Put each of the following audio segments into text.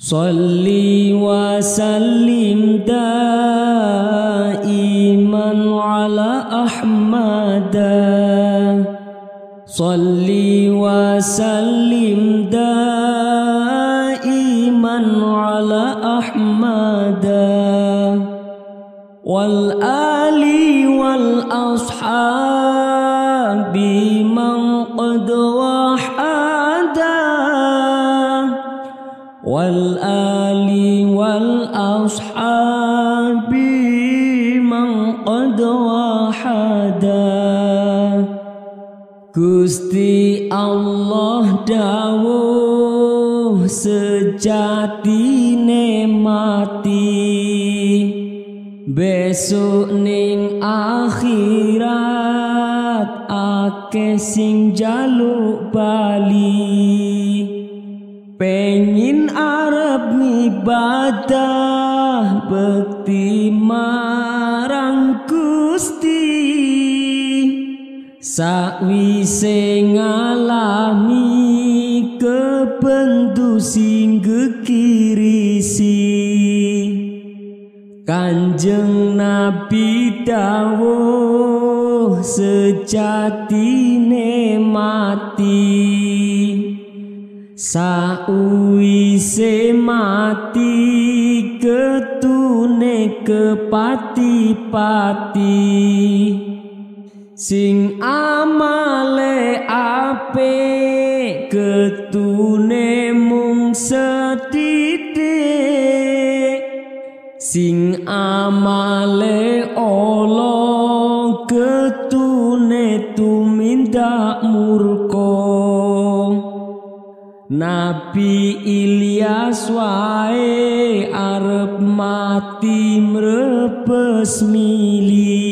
صلي وسلم دائما على أحمد. صلي وسلم دائما على أحمد. والآل والآل والأصحاب من قد وحدا Gusti Allah dawuh sejatine mati besok ning akhirat ake sing jaluk bali Pengin arep ibadah bekti marang Gusti. Sakwise ngalami kebendu sing gekirisi. Kanjeng Nabi dawuh sejatine mati Sauwise mati ketune kepati-pati. Sing amale ape ketune mung setitik Sing amale Allah Nabi Ilyas wae arep mati mrepes mili.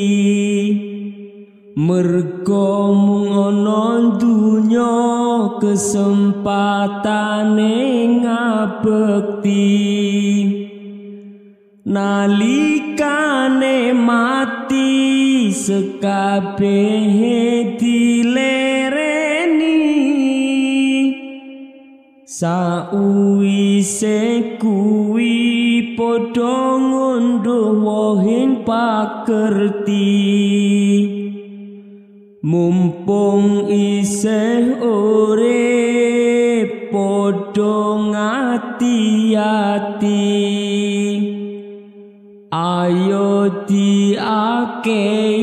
Mergo mung ana dunya kesempatane ngabekti. Nalikane mati sekabehe dilereni Sauwise kuwi padha ngunduh wohing pakerti. Mumpung isih urip padha ngati-ati. Ayo diakei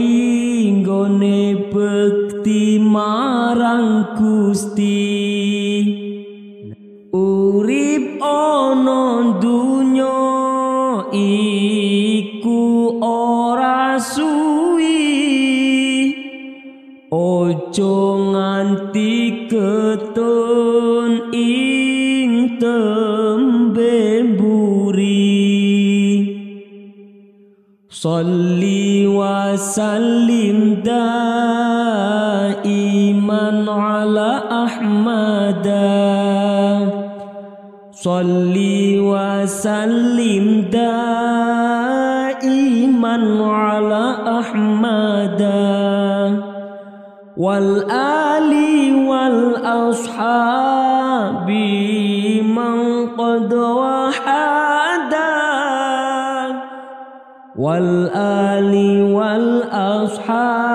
nggone bekti marang Urip ana dunya iku ora suwi. Ojo nganti ketun ing tembe mburi. Salli wa sallim daiman ala صلي وسلم دائما على أحمد والآل والأصحاب من قد وحدا والآل والأصحاب